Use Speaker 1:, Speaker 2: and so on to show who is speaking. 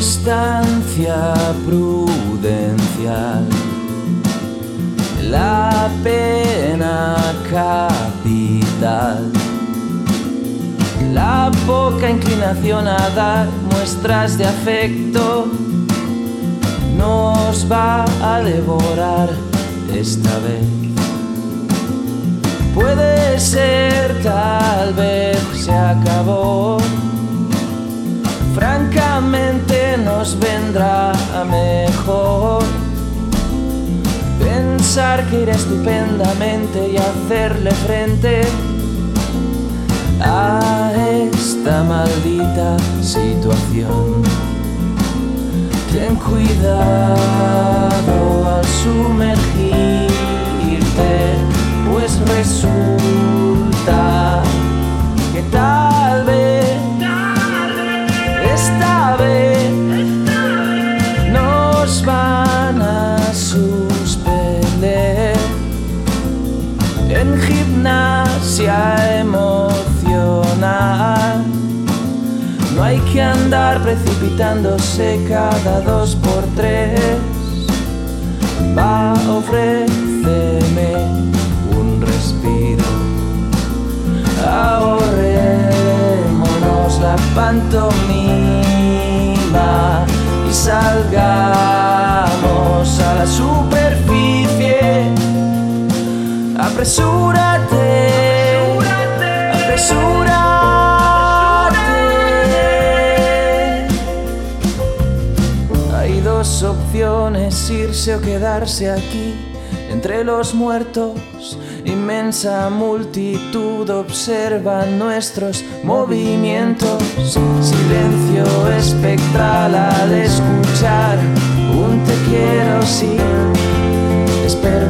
Speaker 1: distancia prudencial. La pena capital. La poca inclinación a dar muestras de afecto nos va a devorar esta vez. Puede ser, tal vez se acabó. Pensar que irá estupendamente y hacerle frente a esta maldita situación. Ten cuidado al sumergirte, pues resulta en gimnasia emocional. No hay que andar precipitándose cada dos por tres. Va, ofréceme un respiro. Ahorrémonos la pantomima y salgamos a la superficie. Apresúrate, apresúrate. Hay dos opciones, irse o quedarse aquí, entre los muertos. Inmensa multitud observa nuestros movimientos. Silencio espectral al escuchar un te quiero sí es permanente